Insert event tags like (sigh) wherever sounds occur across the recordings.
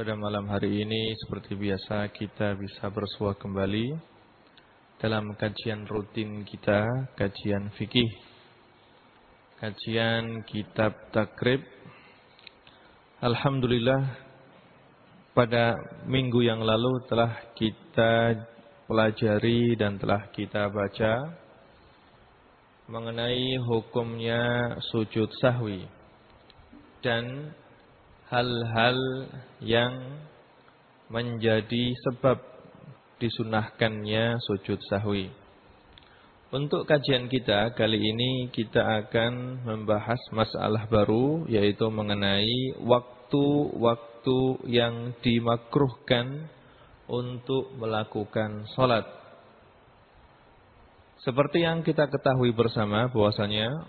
pada malam hari ini seperti biasa kita bisa bersua kembali dalam kajian rutin kita, kajian fikih, kajian kitab takrib. Alhamdulillah pada minggu yang lalu telah kita pelajari dan telah kita baca mengenai hukumnya sujud sahwi dan hal-hal yang menjadi sebab disunahkannya sujud sahwi. Untuk kajian kita kali ini kita akan membahas masalah baru yaitu mengenai waktu-waktu yang dimakruhkan untuk melakukan sholat. Seperti yang kita ketahui bersama bahwasanya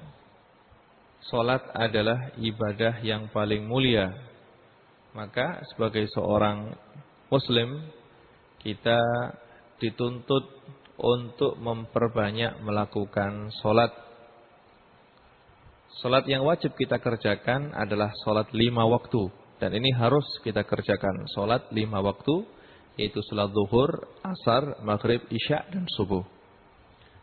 solat adalah ibadah yang paling mulia. Maka sebagai seorang muslim kita dituntut untuk memperbanyak melakukan solat. Solat yang wajib kita kerjakan adalah solat lima waktu. Dan ini harus kita kerjakan. Solat lima waktu yaitu solat zuhur, asar, maghrib, isya, dan subuh.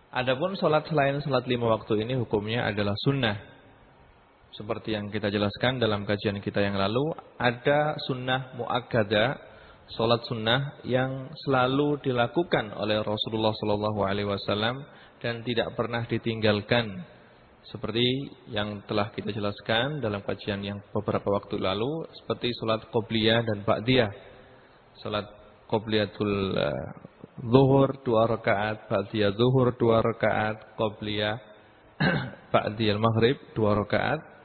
Adapun sholat selain sholat lima waktu ini hukumnya adalah sunnah. Seperti yang kita jelaskan dalam kajian kita yang lalu, ada sunnah muakkada, sholat sunnah yang selalu dilakukan oleh Rasulullah Shallallahu Alaihi Wasallam dan tidak pernah ditinggalkan. Seperti yang telah kita jelaskan dalam kajian yang beberapa waktu lalu, seperti sholat qobliyah dan ba'diyah. Sholat qobliyatul eh, zuhur dua rakaat, ba'diyah zuhur dua rakaat, qobliyah (clears throat) ba'diyah maghrib dua rakaat,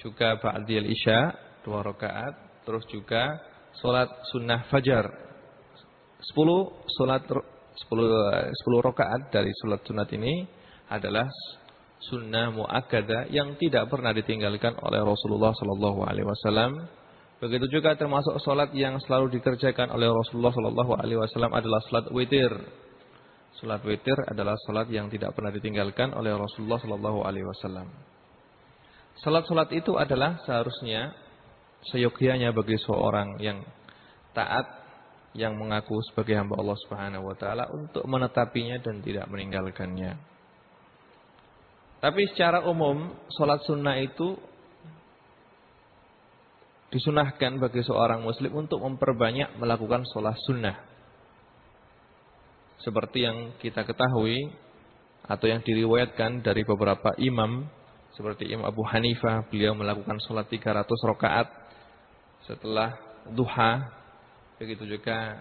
juga ba'diyah isya dua rakaat, terus juga salat sunnah fajar. Sepuluh salat sepuluh sepuluh rakaat dari salat sunat ini adalah sunnah muakkadah yang tidak pernah ditinggalkan oleh Rasulullah sallallahu alaihi wasallam Begitu juga termasuk solat yang selalu dikerjakan oleh Rasulullah Shallallahu Alaihi Wasallam adalah solat witir. Solat witir adalah solat yang tidak pernah ditinggalkan oleh Rasulullah Shallallahu Alaihi Wasallam. Solat-solat itu adalah seharusnya seyogianya bagi seorang yang taat, yang mengaku sebagai hamba Allah Subhanahu Wa Taala untuk menetapinya dan tidak meninggalkannya. Tapi secara umum, solat sunnah itu disunahkan bagi seorang muslim untuk memperbanyak melakukan sholat sunnah. Seperti yang kita ketahui atau yang diriwayatkan dari beberapa imam seperti Imam Abu Hanifah, beliau melakukan sholat 300 rakaat setelah duha. Begitu juga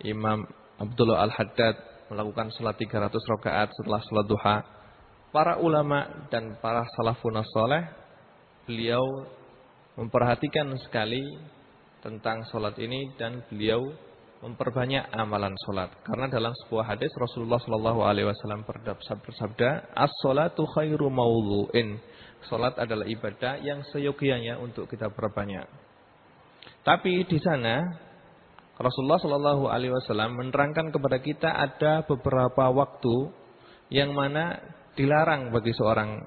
Imam Abdullah Al-Haddad melakukan sholat 300 rakaat setelah sholat duha. Para ulama dan para salafun saleh beliau memperhatikan sekali tentang solat ini dan beliau memperbanyak amalan solat. Karena dalam sebuah hadis Rasulullah Shallallahu Alaihi Wasallam bersabda, as-solatu khairu mauluin. Solat adalah ibadah yang seyogianya untuk kita perbanyak. Tapi di sana Rasulullah Shallallahu Alaihi Wasallam menerangkan kepada kita ada beberapa waktu yang mana dilarang bagi seorang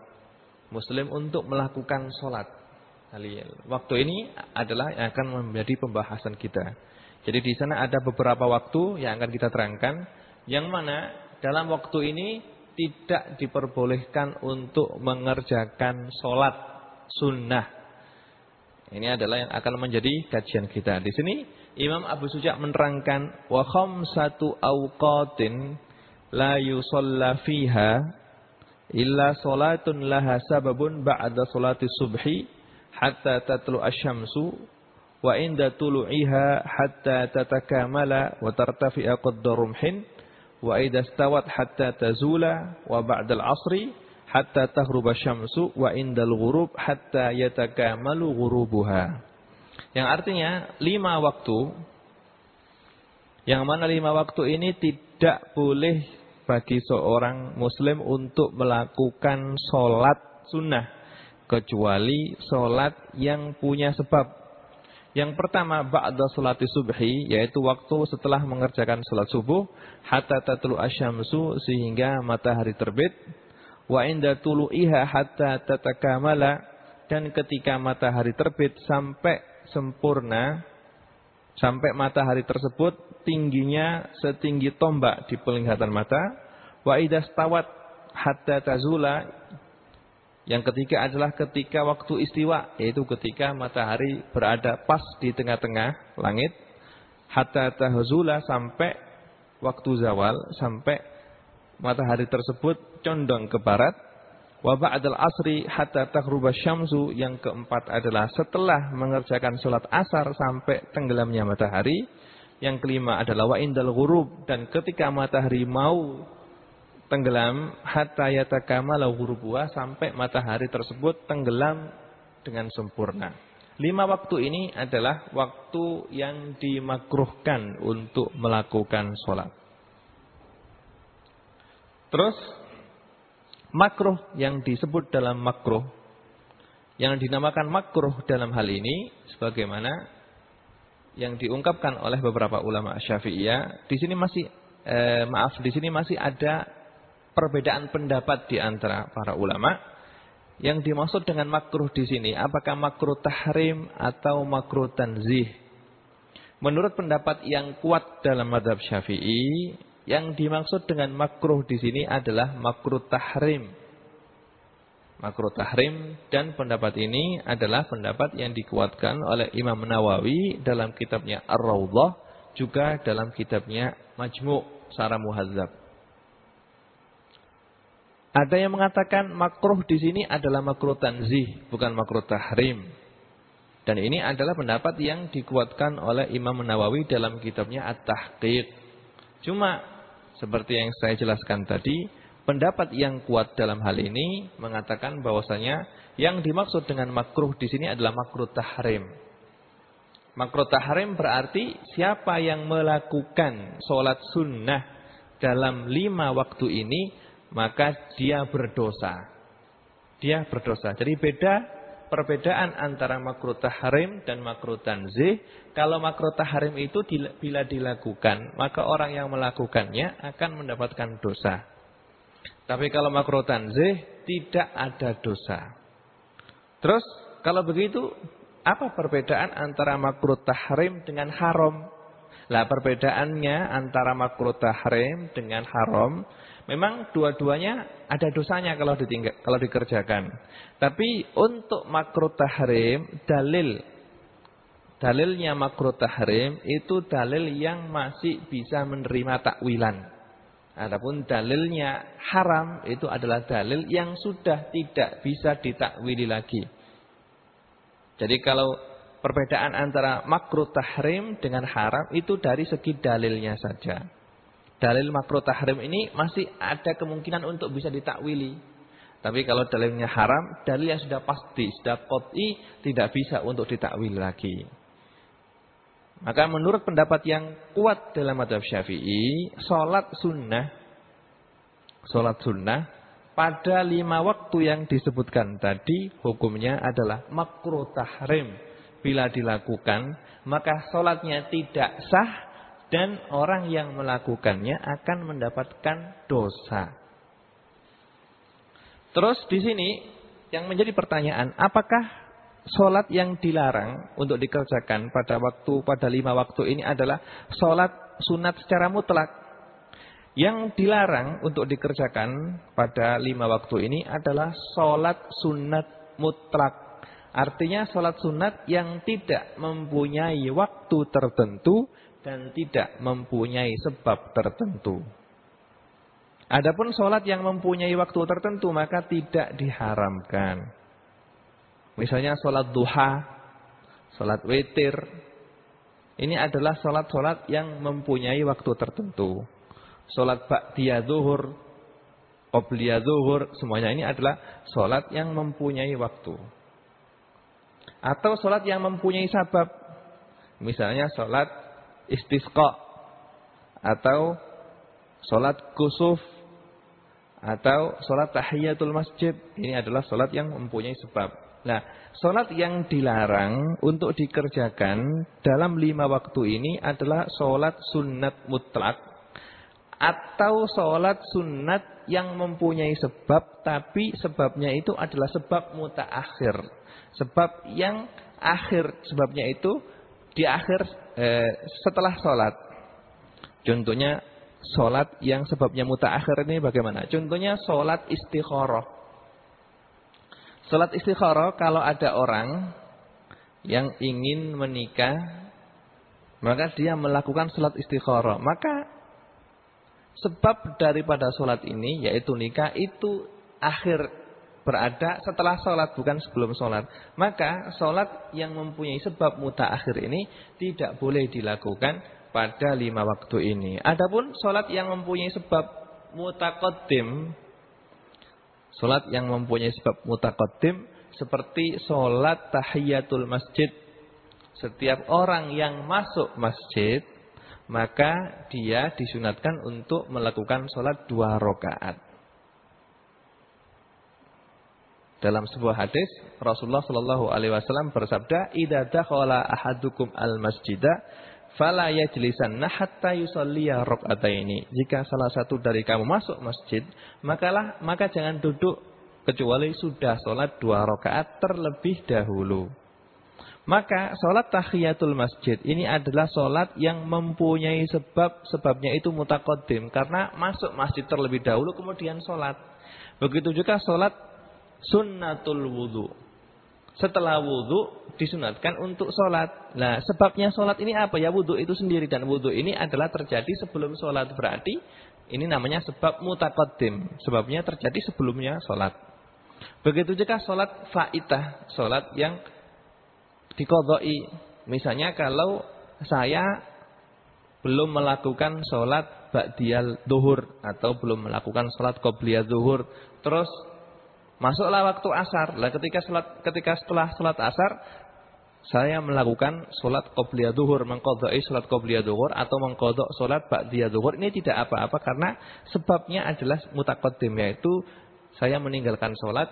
Muslim untuk melakukan solat. Waktu ini adalah yang akan menjadi pembahasan kita. Jadi di sana ada beberapa waktu yang akan kita terangkan. Yang mana dalam waktu ini tidak diperbolehkan untuk mengerjakan sholat sunnah. Ini adalah yang akan menjadi kajian kita. Di sini Imam Abu Suja menerangkan wa khamsatu awqatin la yusalla fiha illa salatun laha sababun ba'da salati subhi hatta tatlu asyamsu wa inda tulu'iha hatta tatakamala wa tartafi'a qadda rumhin wa idha stawat hatta tazula wa ba'da al-'asri hatta taghruba syamsu wa indal ghurub hatta yatakamalu ghurubuha. Yang artinya lima waktu Yang mana lima waktu ini tidak boleh bagi seorang muslim untuk melakukan sholat sunnah. Kecuali sholat yang punya sebab. Yang pertama, ba'da sholati subhi, yaitu waktu setelah mengerjakan sholat subuh, hatta tatlu asyamsu, sehingga matahari terbit. Wa inda tulu'iha hatta tatakamala, dan ketika matahari terbit sampai sempurna, sampai matahari tersebut tingginya setinggi tombak di penglihatan mata. Wa idastawat hatta tazula, yang ketiga adalah ketika waktu istiwa, yaitu ketika matahari berada pas di tengah-tengah langit. Hatta tahzula sampai waktu zawal, sampai matahari tersebut condong ke barat. Wa ba'dal asri hatta taghruba syamsu. Yang keempat adalah setelah mengerjakan sholat asar sampai tenggelamnya matahari. Yang kelima adalah wa indal ghurub. Dan ketika matahari mau tenggelam hatta yatakamala ghurubuha sampai matahari tersebut tenggelam dengan sempurna. Lima waktu ini adalah waktu yang dimakruhkan untuk melakukan sholat. Terus makruh yang disebut dalam makruh yang dinamakan makruh dalam hal ini sebagaimana yang diungkapkan oleh beberapa ulama Syafi'iyah di sini masih eh, maaf di sini masih ada perbedaan pendapat di antara para ulama. Yang dimaksud dengan makruh di sini, apakah makruh tahrim atau makruh tanzih? Menurut pendapat yang kuat dalam madhab syafi'i, yang dimaksud dengan makruh di sini adalah makruh tahrim. Makruh tahrim dan pendapat ini adalah pendapat yang dikuatkan oleh Imam Nawawi dalam kitabnya Ar-Rawdah, juga dalam kitabnya Majmu' Sarah Muhazzab. Ada yang mengatakan makruh di sini adalah makruh tanzih, bukan makruh tahrim. Dan ini adalah pendapat yang dikuatkan oleh Imam Nawawi dalam kitabnya At-Tahqiq. Cuma seperti yang saya jelaskan tadi, pendapat yang kuat dalam hal ini mengatakan bahwasanya yang dimaksud dengan makruh di sini adalah makruh tahrim. Makruh tahrim berarti siapa yang melakukan sholat sunnah dalam lima waktu ini maka dia berdosa. Dia berdosa. Jadi beda perbedaan antara makruh tahrim dan makruh tanzih. Kalau makruh tahrim itu bila dilakukan, maka orang yang melakukannya akan mendapatkan dosa. Tapi kalau makruh tanzih tidak ada dosa. Terus kalau begitu apa perbedaan antara makruh tahrim dengan haram? Lah perbedaannya antara makruh tahrim dengan haram Memang dua-duanya ada dosanya kalau ditinggal, kalau dikerjakan. Tapi untuk makruh tahrim, dalil dalilnya makruh tahrim itu dalil yang masih bisa menerima takwilan. Adapun dalilnya haram itu adalah dalil yang sudah tidak bisa ditakwili lagi. Jadi kalau perbedaan antara makruh tahrim dengan haram itu dari segi dalilnya saja dalil makruh tahrim ini masih ada kemungkinan untuk bisa ditakwili. Tapi kalau dalilnya haram, dalil yang sudah pasti, sudah qot'i, tidak bisa untuk ditakwil lagi. Maka menurut pendapat yang kuat dalam madhab syafi'i, sholat sunnah, sholat sunnah, pada lima waktu yang disebutkan tadi, hukumnya adalah makruh tahrim. Bila dilakukan, maka sholatnya tidak sah dan orang yang melakukannya akan mendapatkan dosa. Terus di sini yang menjadi pertanyaan, apakah sholat yang dilarang untuk dikerjakan pada waktu pada lima waktu ini adalah sholat sunat secara mutlak? Yang dilarang untuk dikerjakan pada lima waktu ini adalah sholat sunat mutlak. Artinya sholat sunat yang tidak mempunyai waktu tertentu dan tidak mempunyai sebab tertentu. Adapun sholat yang mempunyai waktu tertentu maka tidak diharamkan. Misalnya sholat duha, sholat witir. Ini adalah sholat-sholat yang mempunyai waktu tertentu. Sholat ba'diyah zuhur, qobliyah zuhur, semuanya ini adalah sholat yang mempunyai waktu. Atau sholat yang mempunyai sabab. Misalnya sholat istisqa atau sholat kusuf atau sholat tahiyatul masjid. Ini adalah sholat yang mempunyai sebab. Nah, sholat yang dilarang untuk dikerjakan dalam lima waktu ini adalah sholat sunat mutlak. Atau sholat sunat yang mempunyai sebab, tapi sebabnya itu adalah sebab mutaakhir. Sebab yang akhir, sebabnya itu di akhir eh, setelah sholat. Contohnya sholat yang sebabnya mutaakhir ini bagaimana? Contohnya sholat istikharah. Sholat istikharah kalau ada orang yang ingin menikah, maka dia melakukan sholat istikharah. Maka sebab daripada sholat ini, yaitu nikah, itu akhir berada setelah sholat bukan sebelum sholat. Maka sholat yang mempunyai sebab muta akhir ini tidak boleh dilakukan pada lima waktu ini. Adapun sholat yang mempunyai sebab mutakodim, sholat yang mempunyai sebab mutakodim seperti sholat tahiyatul masjid. Setiap orang yang masuk masjid maka dia disunatkan untuk melakukan sholat dua rakaat. Dalam sebuah hadis Rasulullah Shallallahu alaihi wasallam bersabda, "Idza dakhala ahadukum al-masjida fala yajlisanna hatta yusalliya rak'ataini." Jika salah satu dari kamu masuk masjid, makalah maka jangan duduk kecuali sudah sholat dua rakaat terlebih dahulu. Maka sholat tahiyatul masjid ini adalah sholat yang mempunyai sebab, sebabnya itu mutakodim. Karena masuk masjid terlebih dahulu kemudian sholat. Begitu juga sholat sunnatul wudhu. Setelah wudhu disunatkan untuk sholat. Nah sebabnya sholat ini apa ya wudhu itu sendiri. Dan wudhu ini adalah terjadi sebelum sholat. Berarti ini namanya sebab mutakodim. Sebabnya terjadi sebelumnya sholat. Begitu juga sholat faitah. Sholat yang dikodoi. Misalnya kalau saya belum melakukan sholat ba'diyal duhur. Atau belum melakukan sholat qobliyah duhur. Terus Masuklah waktu asar. Lah ketika salat ketika setelah salat asar saya melakukan salat qobliyah zuhur, mengqadai salat qobliyah zuhur atau mengqadha salat ba'diyah zuhur. Ini tidak apa-apa karena sebabnya adalah mutaqaddim yaitu saya meninggalkan salat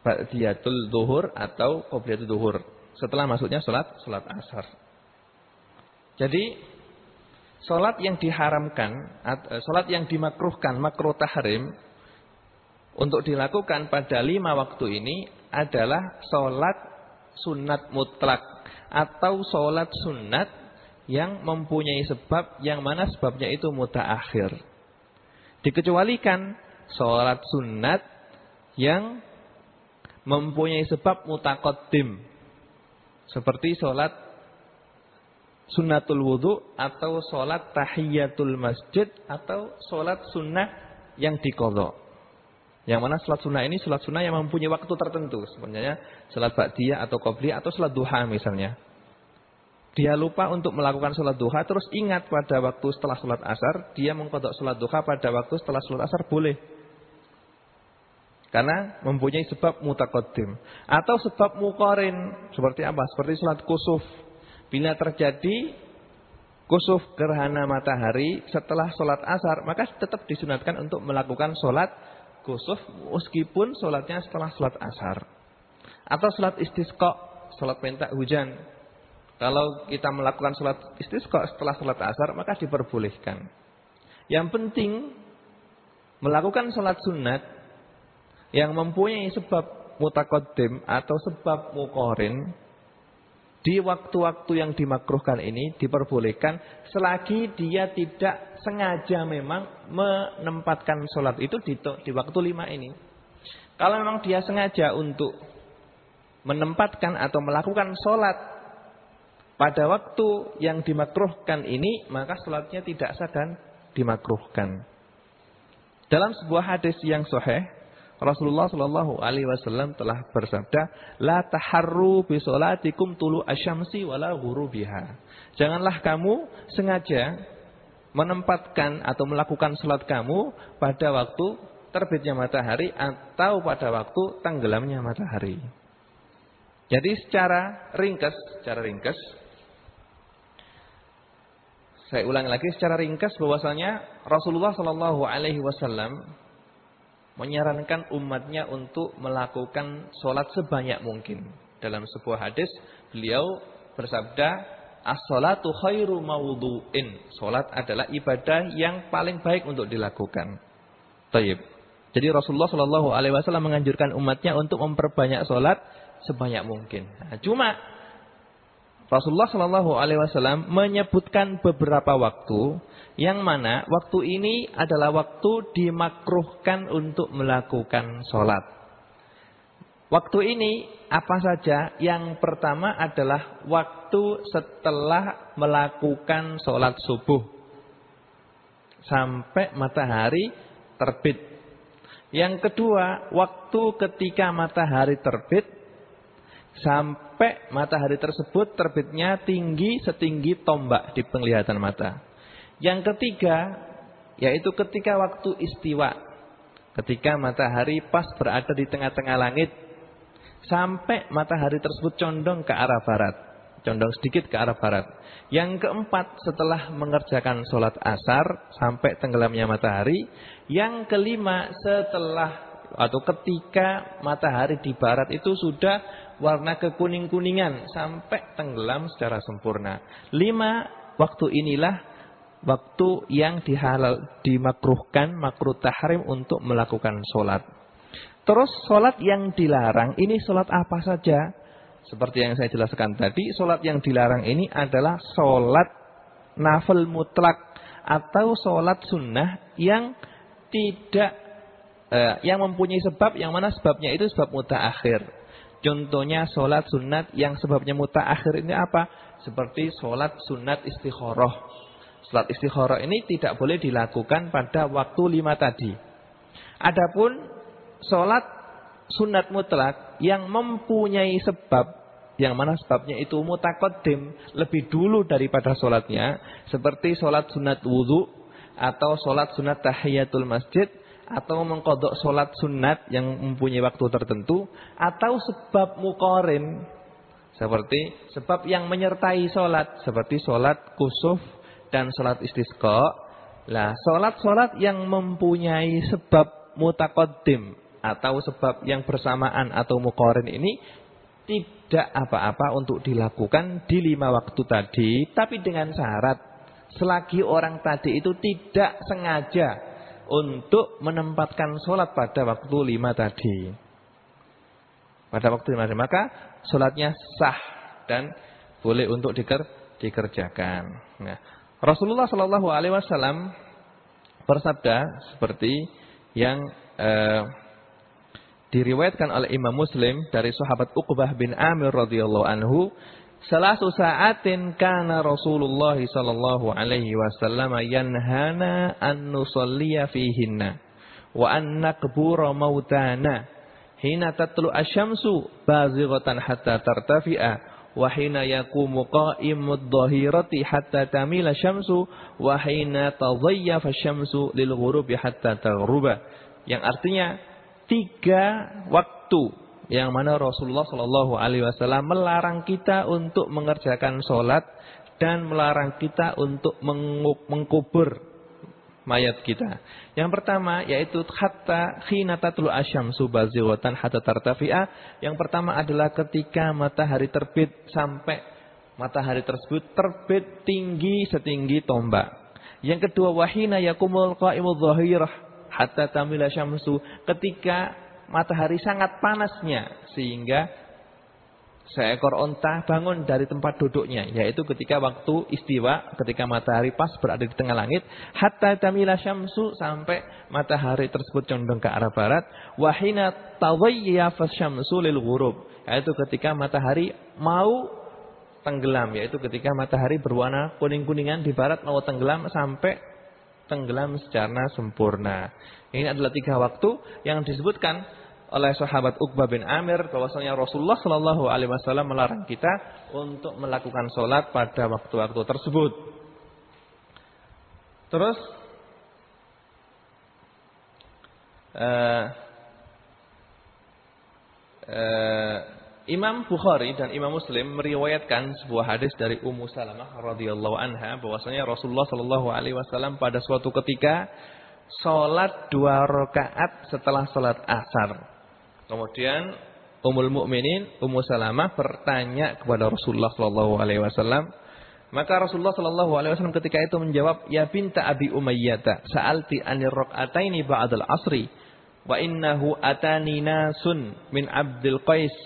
ba'diyatul zuhur atau qobliyatul zuhur setelah masuknya salat salat asar. Jadi salat yang diharamkan, eh, salat yang dimakruhkan, makruh tahrim untuk dilakukan pada lima waktu ini adalah sholat sunat mutlak atau sholat sunat yang mempunyai sebab yang mana sebabnya itu mutaakhir. Dikecualikan sholat sunat yang mempunyai sebab mutakodim. Seperti sholat sunatul wudhu atau sholat tahiyatul masjid atau sholat sunnah yang dikodok. Yang mana salat sunnah ini salat sunnah yang mempunyai waktu tertentu. Sebenarnya salat ba'diyah atau qobliyah atau salat duha misalnya. Dia lupa untuk melakukan salat duha terus ingat pada waktu setelah salat asar, dia mengkodok salat duha pada waktu setelah salat asar boleh. Karena mempunyai sebab mutakodim. Atau sebab mukorin. Seperti apa? Seperti salat kusuf. Bila terjadi kusuf gerhana matahari setelah sholat asar, maka tetap disunatkan untuk melakukan sholat kusuf meskipun sholatnya setelah sholat asar. Atau sholat istisqa, sholat minta hujan. Kalau kita melakukan sholat istisqa setelah sholat asar, maka diperbolehkan. Yang penting, melakukan sholat sunat yang mempunyai sebab mutakodim atau sebab mukorin, di waktu-waktu yang dimakruhkan ini diperbolehkan selagi dia tidak sengaja memang menempatkan sholat itu di, di waktu lima ini. Kalau memang dia sengaja untuk menempatkan atau melakukan sholat pada waktu yang dimakruhkan ini, maka sholatnya tidak sah dan dimakruhkan. Dalam sebuah hadis yang sahih Rasulullah Shallallahu Alaihi Wasallam telah bersabda, la bi solatikum tulu asyamsi wala biha. Janganlah kamu sengaja menempatkan atau melakukan salat kamu pada waktu terbitnya matahari atau pada waktu tenggelamnya matahari. Jadi secara ringkas, secara ringkas Saya ulang lagi secara ringkas bahwasanya Rasulullah Shallallahu Alaihi Wasallam menyarankan umatnya untuk melakukan sholat sebanyak mungkin. Dalam sebuah hadis beliau bersabda, as-salatu khairu mawdu'in. Sholat adalah ibadah yang paling baik untuk dilakukan. Taib. Jadi Rasulullah Shallallahu Alaihi Wasallam menganjurkan umatnya untuk memperbanyak sholat sebanyak mungkin. Nah, cuma Rasulullah Shallallahu Alaihi Wasallam menyebutkan beberapa waktu yang mana waktu ini adalah waktu dimakruhkan untuk melakukan sholat. Waktu ini apa saja? Yang pertama adalah waktu setelah melakukan sholat subuh sampai matahari terbit. Yang kedua, waktu ketika matahari terbit Sampai matahari tersebut terbitnya tinggi setinggi tombak di penglihatan mata. Yang ketiga, yaitu ketika waktu istiwa. Ketika matahari pas berada di tengah-tengah langit. Sampai matahari tersebut condong ke arah barat. Condong sedikit ke arah barat. Yang keempat, setelah mengerjakan sholat asar sampai tenggelamnya matahari. Yang kelima, setelah atau ketika matahari di barat itu sudah warna kekuning-kuningan sampai tenggelam secara sempurna. Lima, waktu inilah waktu yang dihalal, dimakruhkan, makruh tahrim untuk melakukan sholat. Terus sholat yang dilarang, ini sholat apa saja? Seperti yang saya jelaskan tadi, sholat yang dilarang ini adalah sholat nafil mutlak atau sholat sunnah yang tidak eh, yang mempunyai sebab yang mana sebabnya itu sebab mutaakhir. Contohnya sholat sunat yang sebabnya mutaakhir ini apa? Seperti sholat sunat istikharah. Sholat istikharah ini tidak boleh dilakukan pada waktu lima tadi. Adapun sholat sunat mutlak yang mempunyai sebab yang mana sebabnya itu mutakodim lebih dulu daripada sholatnya seperti sholat sunat wudhu atau sholat sunat tahiyatul masjid atau mengkodok sholat sunat yang mempunyai waktu tertentu atau sebab mukorin seperti sebab yang menyertai sholat seperti sholat kusuf dan sholat istisqa. Lah sholat-sholat yang mempunyai sebab mutakodim atau sebab yang bersamaan atau mukorin ini tidak apa-apa untuk dilakukan di lima waktu tadi tapi dengan syarat selagi orang tadi itu tidak sengaja untuk menempatkan sholat pada waktu lima tadi. Pada waktu lima tadi. Maka sholatnya sah dan boleh untuk diker, dikerjakan. Nah, Rasulullah Shallallahu Alaihi Wasallam bersabda seperti yang eh, diriwayatkan oleh Imam Muslim dari sahabat Uqbah bin Amir radhiyallahu anhu Salasu sa'atin kana Rasulullah sallallahu alaihi wasallam yanhana an nusalliya fihinna wa an naqbura mautana. Hina tatlu asyamsu bazighatan hatta tartafi'a wa hina yaqumu qa'imud dhahirati hatta tamila syamsu wa hina tadhayyafa syamsu lil ghurubi hatta taghruba. Yang artinya tiga waktu yang mana Rasulullah Shallallahu Alaihi Wasallam melarang kita untuk mengerjakan sholat dan melarang kita untuk mengkubur mayat kita. Yang pertama yaitu hatta khina tatlu asyam subaziwatan hatta tartafi'a. Yang pertama adalah ketika matahari terbit sampai matahari tersebut terbit tinggi setinggi tombak. Yang kedua wahina yakumul qaimul dhahirah hatta tamila syamsu. Ketika matahari sangat panasnya sehingga seekor onta bangun dari tempat duduknya yaitu ketika waktu istiwa ketika matahari pas berada di tengah langit. Hatta tamila syamsu sampai matahari tersebut condong ke arah barat. Wahina tawayya fasyamsu lil ghurub yaitu ketika matahari mau tenggelam yaitu ketika matahari berwarna kuning-kuningan di barat mau tenggelam sampai tenggelam secara sempurna ini adalah tiga waktu yang disebutkan oleh sahabat Uqbah bin Amir bahwasanya Rasulullah Shallallahu alaihi wasallam melarang kita untuk melakukan sholat pada waktu-waktu tersebut. Terus uh, uh, Imam Bukhari dan Imam Muslim meriwayatkan sebuah hadis dari Ummu Salamah radhiyallahu anha bahwasanya Rasulullah shallallahu alaihi wasallam pada suatu ketika salat dua rakaat setelah salat asar. Kemudian Ummul Mukminin Ummu Salamah bertanya kepada Rasulullah shallallahu alaihi wasallam, maka Rasulullah Shallallahu Alaihi Wasallam ketika itu menjawab, Ya binta Abi Umayyah, sa'alti anir rok'ataini ba'dal asri, wa innahu atani nasun min Abdul Qais,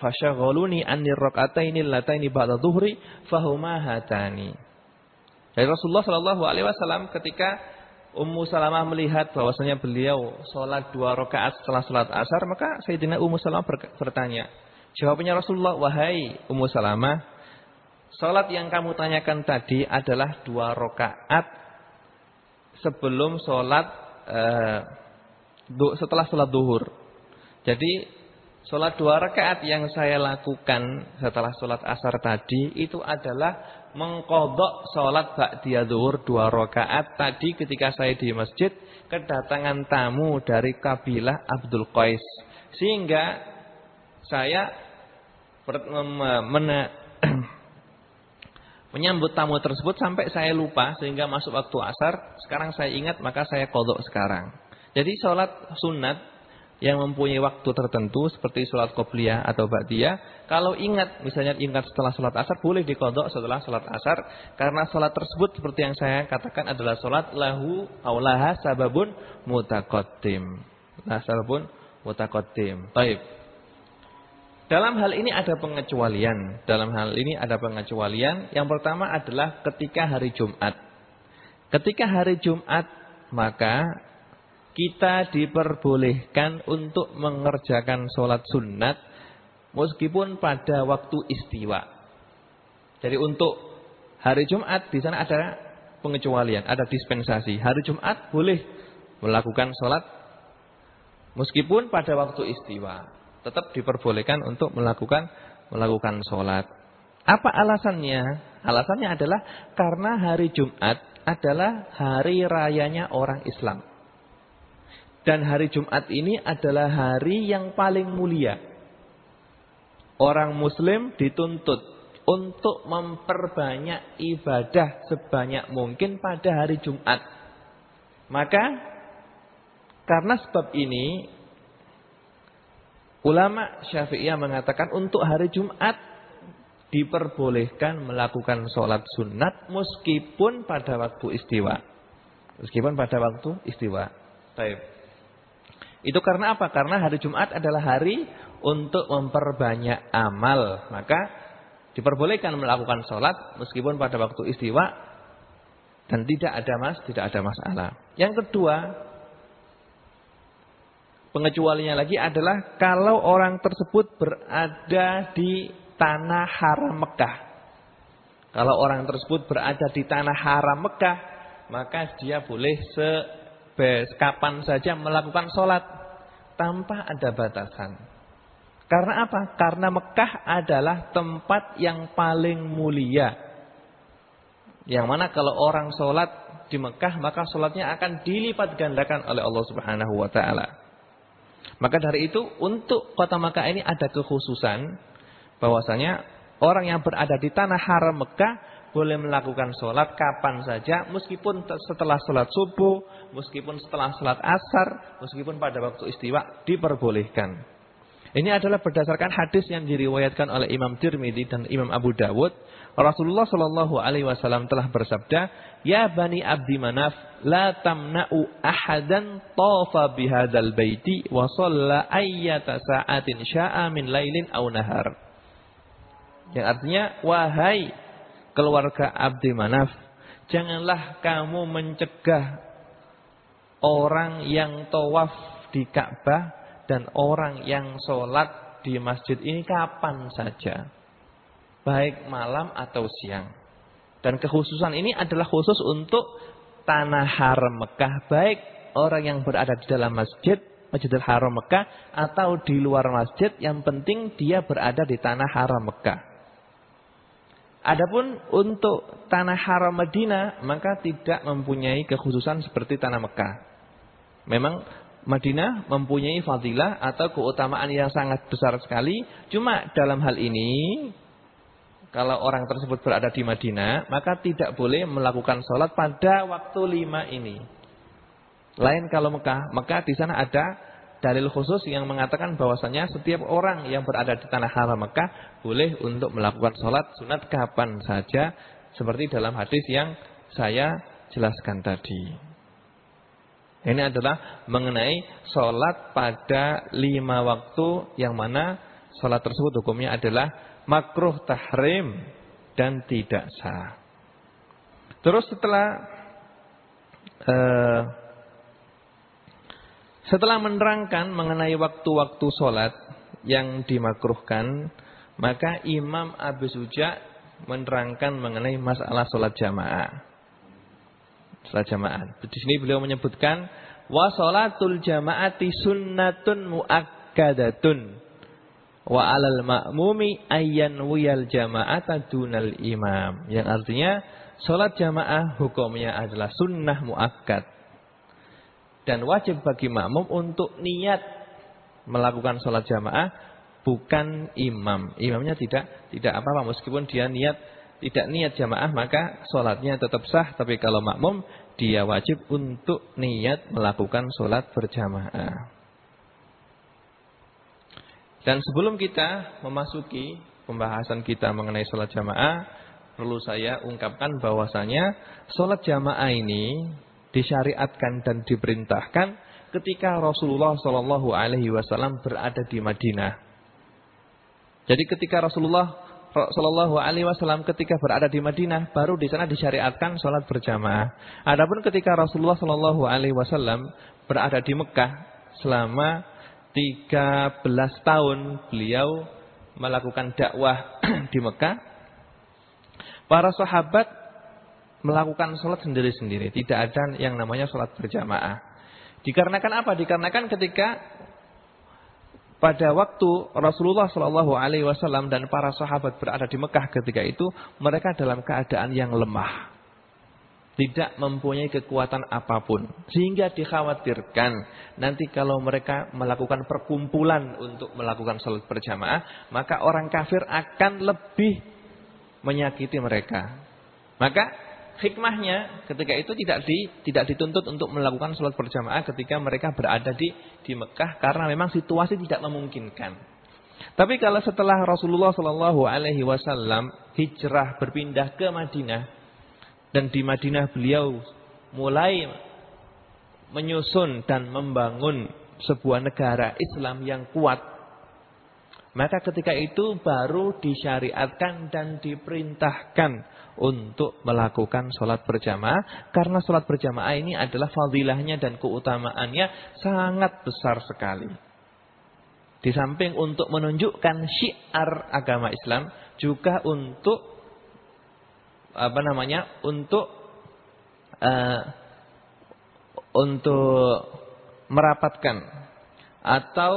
fashaghaluni anir rok'ataini lataini ba'dal dhuhri, fahuma hatani. Dari Rasulullah Shallallahu Alaihi Wasallam ketika Ummu Salamah melihat bahwasanya beliau sholat dua rakaat setelah sholat asar, maka Sayyidina Ummu Salamah bertanya. Jawabnya Rasulullah, wahai Ummu Salamah, Salat yang kamu tanyakan tadi adalah dua rakaat sebelum salat eh, setelah salat duhur. Jadi salat dua rakaat yang saya lakukan setelah salat asar tadi itu adalah mengkodok salat ba'diyah duhur dua rakaat tadi ketika saya di masjid kedatangan tamu dari kabilah Abdul Qais sehingga saya (clears throat) menyambut tamu tersebut sampai saya lupa sehingga masuk waktu asar. Sekarang saya ingat maka saya kodok sekarang. Jadi sholat sunat yang mempunyai waktu tertentu seperti sholat qobliyah atau ba'diyah. Kalau ingat misalnya ingat setelah sholat asar boleh dikodok setelah sholat asar. Karena sholat tersebut seperti yang saya katakan adalah sholat lahu aulaha sababun mutakotim. Nah sababun mutakotim. Baik. Dalam hal ini ada pengecualian. Dalam hal ini ada pengecualian. Yang pertama adalah ketika hari Jumat. Ketika hari Jumat, maka kita diperbolehkan untuk mengerjakan sholat sunat meskipun pada waktu istiwa. Jadi untuk hari Jumat di sana ada pengecualian, ada dispensasi. Hari Jumat boleh melakukan sholat meskipun pada waktu istiwa tetap diperbolehkan untuk melakukan melakukan sholat. Apa alasannya? Alasannya adalah karena hari Jumat adalah hari rayanya orang Islam. Dan hari Jumat ini adalah hari yang paling mulia. Orang Muslim dituntut untuk memperbanyak ibadah sebanyak mungkin pada hari Jumat. Maka karena sebab ini Ulama Syafi'iyah mengatakan untuk hari Jumat diperbolehkan melakukan sholat sunat meskipun pada waktu istiwa. Meskipun pada waktu istiwa. Baik. Itu karena apa? Karena hari Jumat adalah hari untuk memperbanyak amal. Maka diperbolehkan melakukan sholat meskipun pada waktu istiwa dan tidak ada mas, tidak ada masalah. Yang kedua, Pengecualiannya lagi adalah kalau orang tersebut berada di tanah haram Mekah. Kalau orang tersebut berada di tanah haram Mekah, maka dia boleh kapan saja melakukan sholat tanpa ada batasan. Karena apa? Karena Mekah adalah tempat yang paling mulia. Yang mana kalau orang sholat di Mekah, maka sholatnya akan dilipat gandakan oleh Allah Subhanahu Wa Taala. Maka dari itu untuk kota Makkah ini ada kekhususan bahwasanya orang yang berada di tanah haram Mekah boleh melakukan sholat kapan saja meskipun setelah sholat subuh, meskipun setelah sholat asar, meskipun pada waktu istiwa diperbolehkan. Ini adalah berdasarkan hadis yang diriwayatkan oleh Imam Tirmidzi dan Imam Abu Dawud Rasulullah Shallallahu Alaihi Wasallam telah bersabda, Ya bani Abdi Manaf, la tamna'u ahadan tofa bihadal baiti wa shalla ayyata sa'atin sya'a min lailin au nahar. Yang artinya, wahai keluarga Abdi Manaf, janganlah kamu mencegah orang yang tawaf di Ka'bah dan orang yang sholat di masjid ini kapan saja baik malam atau siang. Dan kekhususan ini adalah khusus untuk tanah haram Mekah, baik orang yang berada di dalam masjid, Masjidil Haram Mekah atau di luar masjid, yang penting dia berada di tanah haram Mekah. Adapun untuk tanah haram Madinah, maka tidak mempunyai kekhususan seperti tanah Mekah. Memang Madinah mempunyai fadilah atau keutamaan yang sangat besar sekali. Cuma dalam hal ini, kalau orang tersebut berada di Madinah, maka tidak boleh melakukan sholat pada waktu lima ini. Lain kalau Mekah, Mekah di sana ada dalil khusus yang mengatakan bahwasanya setiap orang yang berada di tanah haram Mekah boleh untuk melakukan sholat sunat kapan saja, seperti dalam hadis yang saya jelaskan tadi. Ini adalah mengenai sholat pada lima waktu yang mana sholat tersebut hukumnya adalah makruh tahrim dan tidak sah. Terus setelah uh, setelah menerangkan mengenai waktu-waktu sholat yang dimakruhkan, maka Imam Abu Suja menerangkan mengenai masalah sholat jamaah salat jamaah. Di sini beliau menyebutkan wa salatul jamaati sunnatun muakkadatun wa alal ma'mumi ayyan wiyal jama'ata dunal imam. Yang artinya salat jamaah hukumnya adalah sunnah muakkad. Dan wajib bagi makmum untuk niat melakukan salat jamaah bukan imam. Imamnya tidak tidak apa-apa meskipun dia niat tidak niat jamaah maka sholatnya tetap sah. Tapi kalau makmum dia wajib untuk niat melakukan sholat berjamaah. Dan sebelum kita memasuki pembahasan kita mengenai sholat jamaah, perlu saya ungkapkan bahwasanya sholat jamaah ini disyariatkan dan diperintahkan ketika Rasulullah Shallallahu Alaihi Wasallam berada di Madinah. Jadi ketika Rasulullah Shallallahu Alaihi Wasallam ketika berada di Madinah baru di sana disyariatkan sholat berjamaah. Adapun ketika Rasulullah Shallallahu Alaihi Wasallam berada di Mekah selama 13 tahun beliau melakukan dakwah (clears throat) di Mekah, para sahabat melakukan sholat sendiri-sendiri, tidak ada yang namanya sholat berjamaah. Dikarenakan apa? Dikarenakan ketika pada waktu Rasulullah Shallallahu Alaihi Wasallam dan para sahabat berada di Mekah ketika itu, mereka dalam keadaan yang lemah, tidak mempunyai kekuatan apa pun, sehingga dikhawatirkan nanti kalau mereka melakukan perkumpulan untuk melakukan salat berjamaah, maka orang kafir akan lebih menyakiti mereka. Maka hikmahnya ketika itu tidak di tidak dituntut untuk melakukan sholat berjamaah ketika mereka berada di di Mekah karena memang situasi tidak memungkinkan. Tapi kalau setelah Rasulullah Shallallahu Alaihi Wasallam hijrah berpindah ke Madinah dan di Madinah beliau mulai menyusun dan membangun sebuah negara Islam yang kuat maka ketika itu baru disyariatkan dan diperintahkan untuk melakukan sholat berjamaah. Karena sholat berjamaah ini adalah fadilahnya dan keutamaannya sangat besar sekali. Di samping untuk menunjukkan syiar agama Islam, juga untuk apa namanya, untuk uh, untuk merapatkan atau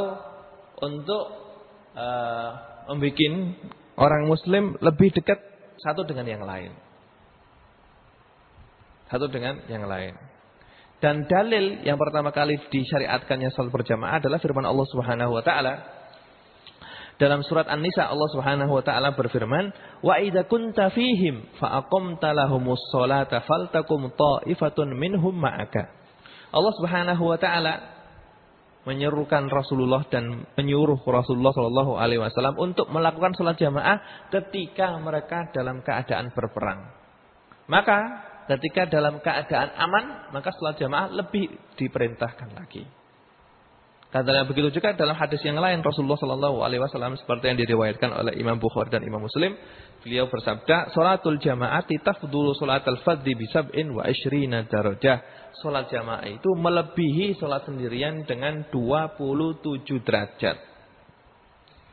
untuk uh, membuat orang muslim lebih dekat satu dengan yang lain. Satu dengan yang lain. Dan dalil yang pertama kali disyariatkannya salat berjamaah adalah firman Allah Subhanahu wa taala. Dalam surat An-Nisa Allah Subhanahu wa taala berfirman, "Wa idza kunta fihim fa aqamta lahumus salata faltakum ta'ifatun minhum ma'aka." Allah Subhanahu wa taala menyerukan Rasulullah dan menyuruh Rasulullah Shallallahu Alaihi Wasallam untuk melakukan sholat jamaah ketika mereka dalam keadaan berperang. Maka ketika dalam keadaan aman, maka sholat jamaah lebih diperintahkan lagi. Katanya begitu juga dalam hadis yang lain Rasulullah Shallallahu Alaihi Wasallam seperti yang diriwayatkan oleh Imam Bukhari dan Imam Muslim, beliau bersabda, "Salatul jamaati tafdulu salatul fadhi bisab'in wa ishrina darajah." Salat jamaah itu melebihi salat sendirian dengan 27 derajat.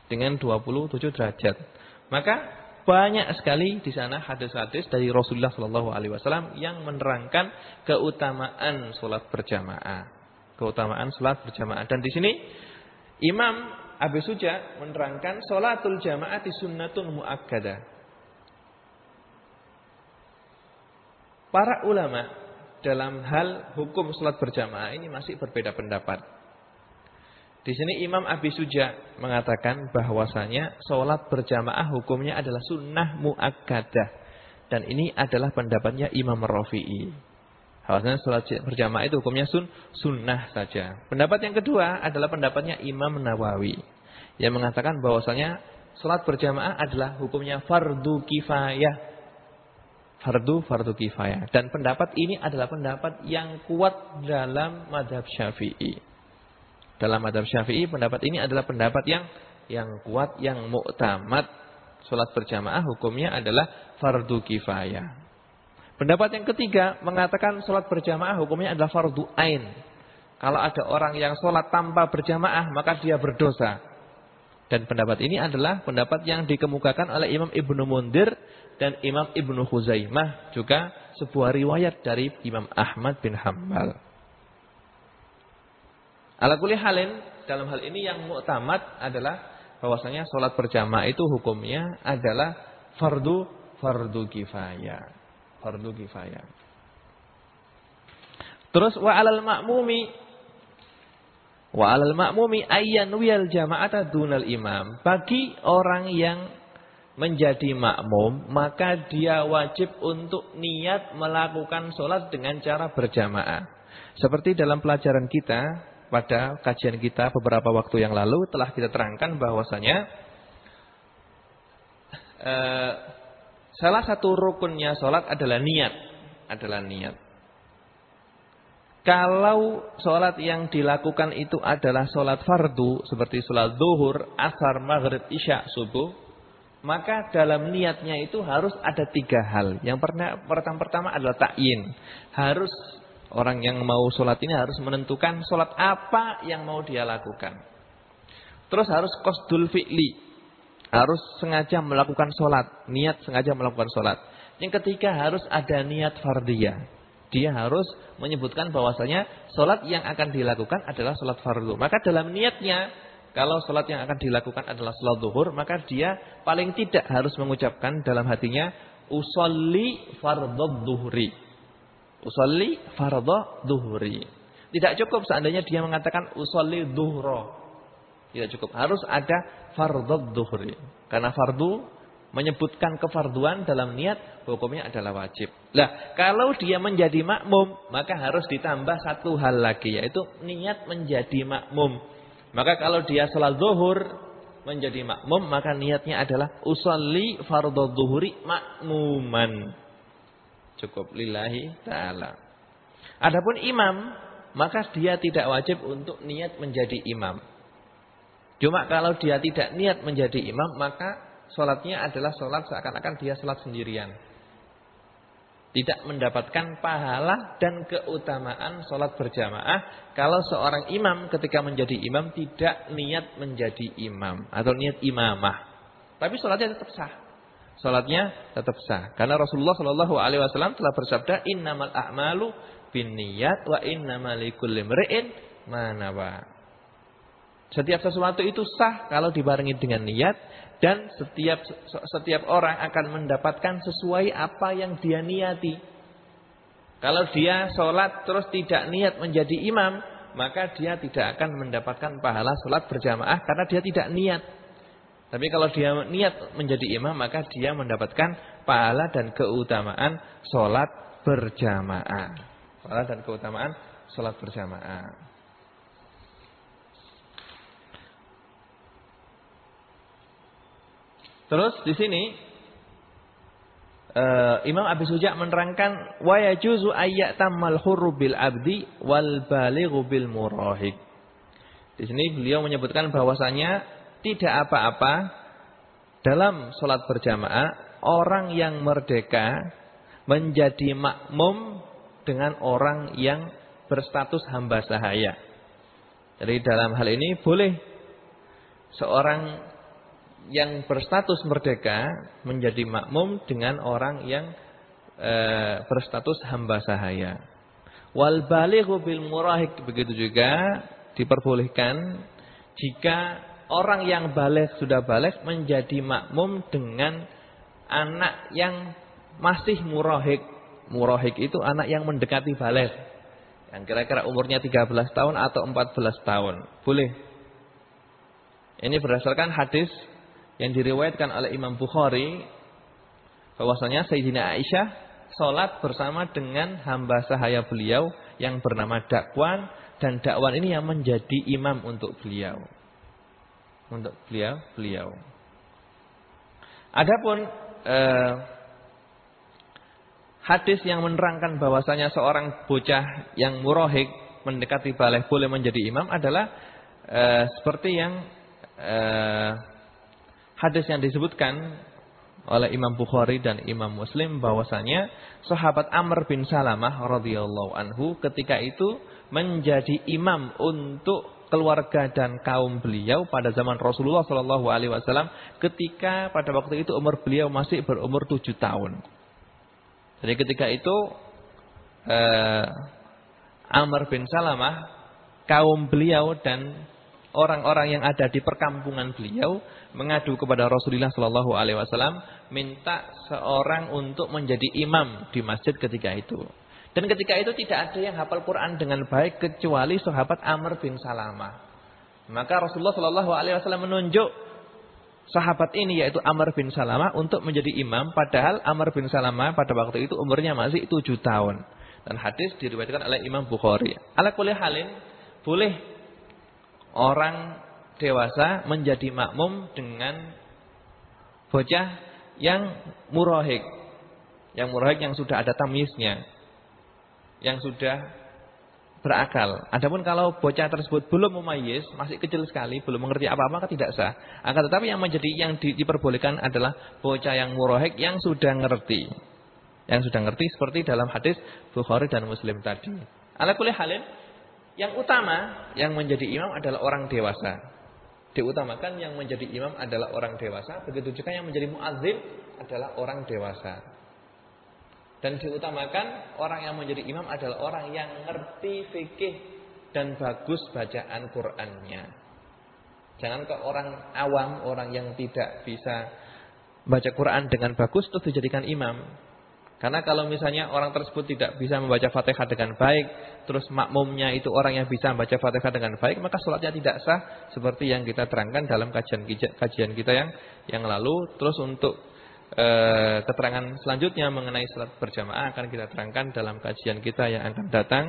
Dengan 27 derajat. Maka banyak sekali di sana hadis-hadis dari Rasulullah Shallallahu Alaihi Wasallam yang menerangkan keutamaan salat berjamaah keutamaan salat berjamaah. Dan di sini Imam Abu Suja menerangkan salatul di sunnatun muakkada. Para ulama dalam hal hukum salat berjamaah ini masih berbeda pendapat. Di sini Imam Abi Suja mengatakan bahwasanya sholat berjamaah hukumnya adalah sunnah muakkadah. Dan ini adalah pendapatnya Imam Rafi'i. Bahwasanya sholat berjamaah itu hukumnya sun, sunnah saja. Pendapat yang kedua adalah pendapatnya Imam Nawawi. Yang mengatakan bahwasanya sholat berjamaah adalah hukumnya fardu kifayah. Fardu, fardu kifayah. Dan pendapat ini adalah pendapat yang kuat dalam madhab syafi'i. Dalam madhab syafi'i pendapat ini adalah pendapat yang yang kuat, yang muktamad. Sholat berjamaah hukumnya adalah fardu kifayah. Pendapat yang ketiga mengatakan sholat berjamaah hukumnya adalah fardu ain. Kalau ada orang yang sholat tanpa berjamaah maka dia berdosa. Dan pendapat ini adalah pendapat yang dikemukakan oleh Imam Ibnu Mundir dan Imam Ibnu Khuzaimah. Juga sebuah riwayat dari Imam Ahmad bin Hambal. Ala kulli halin dalam hal ini yang muktamad adalah bahwasanya sholat berjamaah itu hukumnya adalah fardu fardu kifayah. Fardu kifayah. Terus wa alal ma'mumi wa alal ma'mumi ayyan wiyal jama'ata dunal imam. Bagi orang yang menjadi makmum, maka dia wajib untuk niat melakukan sholat dengan cara berjamaah. Seperti dalam pelajaran kita, pada kajian kita beberapa waktu yang lalu telah kita terangkan bahwasanya eh, salah satu rukunnya sholat adalah niat, adalah niat. Kalau sholat yang dilakukan itu adalah sholat fardu seperti sholat zuhur, asar, maghrib, isya, subuh, maka dalam niatnya itu harus ada tiga hal. Yang pertama-pertama adalah takyin, harus Orang yang mau sholat ini harus menentukan sholat apa yang mau dia lakukan. Terus harus kosdul fi'li. Harus sengaja melakukan sholat. Niat sengaja melakukan sholat. Yang ketiga harus ada niat fardiyah. Dia harus menyebutkan bahwasanya sholat yang akan dilakukan adalah sholat fardu. Maka dalam niatnya, kalau sholat yang akan dilakukan adalah sholat zuhur, maka dia paling tidak harus mengucapkan dalam hatinya, usolli fardhu zuhri. Usolli fardhu duhri. Tidak cukup seandainya dia mengatakan usolli duhro. Tidak cukup. Harus ada fardhu duhri. Karena fardu menyebutkan kefarduan dalam niat hukumnya adalah wajib. Lah, kalau dia menjadi makmum, maka harus ditambah satu hal lagi yaitu niat menjadi makmum. Maka kalau dia salat zuhur menjadi makmum, maka niatnya adalah usolli fardhu duhri makmuman. Cukup lillahi ta'ala. Adapun imam, maka dia tidak wajib untuk niat menjadi imam. Cuma kalau dia tidak niat menjadi imam, maka sholatnya adalah sholat seakan-akan dia sholat sendirian. Tidak mendapatkan pahala dan keutamaan sholat berjamaah. Kalau seorang imam ketika menjadi imam tidak niat menjadi imam. Atau niat imamah. Tapi sholatnya tetap sah salatnya tetap sah. Karena Rasulullah Shallallahu alaihi wasallam telah bersabda, "Innamal a'malu binniyat wa innamal likulli imri'in ma Setiap sesuatu itu sah kalau dibarengi dengan niat dan setiap setiap orang akan mendapatkan sesuai apa yang dia niati. Kalau dia sholat terus tidak niat menjadi imam, maka dia tidak akan mendapatkan pahala sholat berjamaah karena dia tidak niat. Tapi kalau dia niat menjadi imam maka dia mendapatkan pahala dan keutamaan sholat berjamaah. Pahala dan keutamaan sholat berjamaah. Terus di sini uh, Imam Abi Suja menerangkan wa yajuzu ayyatamal hurru bil abdi wal balighu bil murahik. Di sini beliau menyebutkan bahwasanya tidak apa-apa dalam sholat berjamaah orang yang merdeka menjadi makmum dengan orang yang berstatus hamba sahaya. Jadi dalam hal ini boleh seorang yang berstatus merdeka menjadi makmum dengan orang yang e, berstatus hamba sahaya. Wal balighu bil murahik begitu juga diperbolehkan jika orang yang balik sudah balik menjadi makmum dengan anak yang masih murahik. Murahik itu anak yang mendekati balik. Yang kira-kira umurnya 13 tahun atau 14 tahun. Boleh. Ini berdasarkan hadis yang diriwayatkan oleh Imam Bukhari bahwasanya Sayyidina Aisyah sholat bersama dengan hamba sahaya beliau yang bernama Dakwan dan Dakwan ini yang menjadi imam untuk beliau. Untuk beliau, beliau. Adapun eh, hadis yang menerangkan bahwasanya seorang bocah yang murohik mendekati balik boleh menjadi imam adalah eh, seperti yang eh, hadis yang disebutkan oleh Imam Bukhari dan Imam Muslim bahwasanya sahabat Amr bin Salamah radhiyallahu anhu ketika itu menjadi imam untuk keluarga dan kaum beliau pada zaman Rasulullah Shallallahu Alaihi Wasallam ketika pada waktu itu umur beliau masih berumur tujuh tahun. Jadi ketika itu eh, Amr bin Salamah kaum beliau dan orang-orang yang ada di perkampungan beliau mengadu kepada Rasulullah Shallallahu Alaihi Wasallam minta seorang untuk menjadi imam di masjid ketika itu. Dan ketika itu tidak ada yang hafal Quran dengan baik kecuali sahabat Amr bin Salamah. Maka Rasulullah Shallallahu Alaihi Wasallam menunjuk sahabat ini yaitu Amr bin Salamah untuk menjadi imam padahal Amr bin Salamah pada waktu itu umurnya masih tujuh tahun dan hadis diriwayatkan oleh Imam Bukhari. Ala kulli halin boleh orang dewasa menjadi makmum dengan bocah yang murahik. Yang murahik yang sudah ada tamyiznya. Yang sudah berakal. Adapun kalau bocah tersebut belum memayis, masih kecil sekali, belum mengerti apa-apa, maka tidak sah. Akan tetapi yang menjadi yang di, diperbolehkan adalah bocah yang murahik yang sudah ngerti. Yang sudah ngerti seperti dalam hadis Bukhari dan Muslim tadi. Ala halin, yang utama yang menjadi imam adalah orang dewasa. Diutamakan yang menjadi imam adalah orang dewasa, begitu juga yang menjadi muazzin adalah orang dewasa. Dan diutamakan orang yang menjadi imam adalah orang yang ngerti fikih dan bagus bacaan Qur'annya. Jangan ke orang awam, orang yang tidak bisa baca Quran dengan bagus terus dijadikan imam. Karena kalau misalnya orang tersebut tidak bisa membaca Fatihah dengan baik, terus makmumnya itu orang yang bisa membaca Fatihah dengan baik, maka sholatnya tidak sah seperti yang kita terangkan dalam kajian kajian kita yang yang lalu. Terus untuk Eh, keterangan selanjutnya mengenai salat berjamaah akan kita terangkan dalam kajian kita yang akan datang.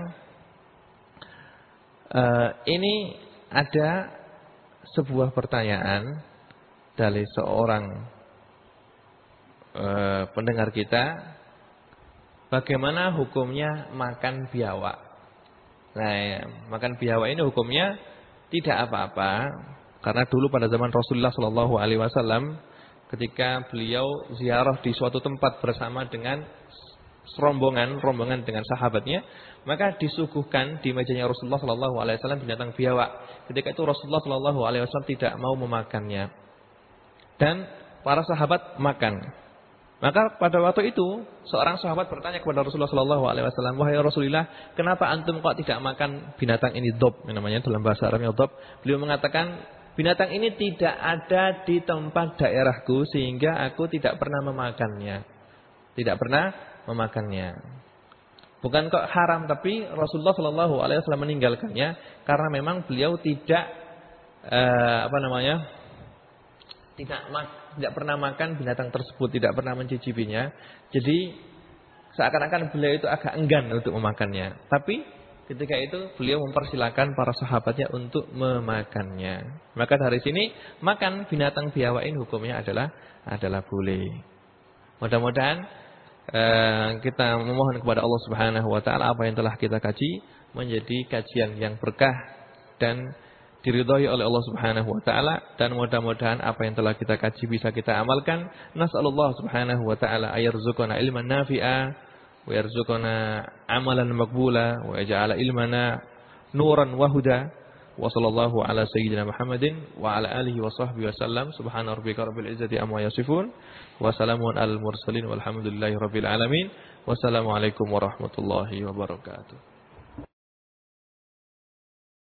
E, ini ada sebuah pertanyaan dari seorang e, pendengar kita. Bagaimana hukumnya makan biawak? Nah, ya, makan biawak ini hukumnya tidak apa-apa karena dulu pada zaman Rasulullah Shallallahu Alaihi Wasallam ketika beliau ziarah di suatu tempat bersama dengan rombongan, rombongan dengan sahabatnya, maka disuguhkan di mejanya Rasulullah Shallallahu Alaihi Wasallam binatang biawak. Ketika itu Rasulullah Shallallahu Alaihi Wasallam tidak mau memakannya, dan para sahabat makan. Maka pada waktu itu seorang sahabat bertanya kepada Rasulullah Shallallahu Alaihi Wasallam, wahai Rasulullah, kenapa antum kok tidak makan binatang ini dob, namanya dalam bahasa Arabnya dob? Beliau mengatakan Binatang ini tidak ada di tempat daerahku sehingga aku tidak pernah memakannya. Tidak pernah memakannya. Bukan kok haram tapi Rasulullah Shallallahu Alaihi Wasallam meninggalkannya karena memang beliau tidak uh, apa namanya tidak tidak pernah makan binatang tersebut, tidak pernah mencicipinya. Jadi seakan-akan beliau itu agak enggan untuk memakannya. Tapi Ketika itu beliau mempersilahkan para sahabatnya untuk memakannya. Maka dari sini makan binatang biawak ini hukumnya adalah adalah boleh. Mudah-mudahan eh, kita memohon kepada Allah Subhanahu wa taala apa yang telah kita kaji menjadi kajian yang berkah dan diridhoi oleh Allah Subhanahu wa taala dan mudah-mudahan apa yang telah kita kaji bisa kita amalkan. Nasallallahu Subhanahu wa taala ayarzuqana ilman nafi'a wa yarzuqana amalan maqbula wa yaj'ala ilmana nuran wa huda. Wassallallahu ala sayyidina Muhammadin wa ala alihi wa sahbihi wasallam. Subhana rabbika rabbil izzati amma yasifun. Wassalamun al mursalin walhamdulillahi rabbil alamin. Wassalamualaikum warahmatullahi wabarakatuh.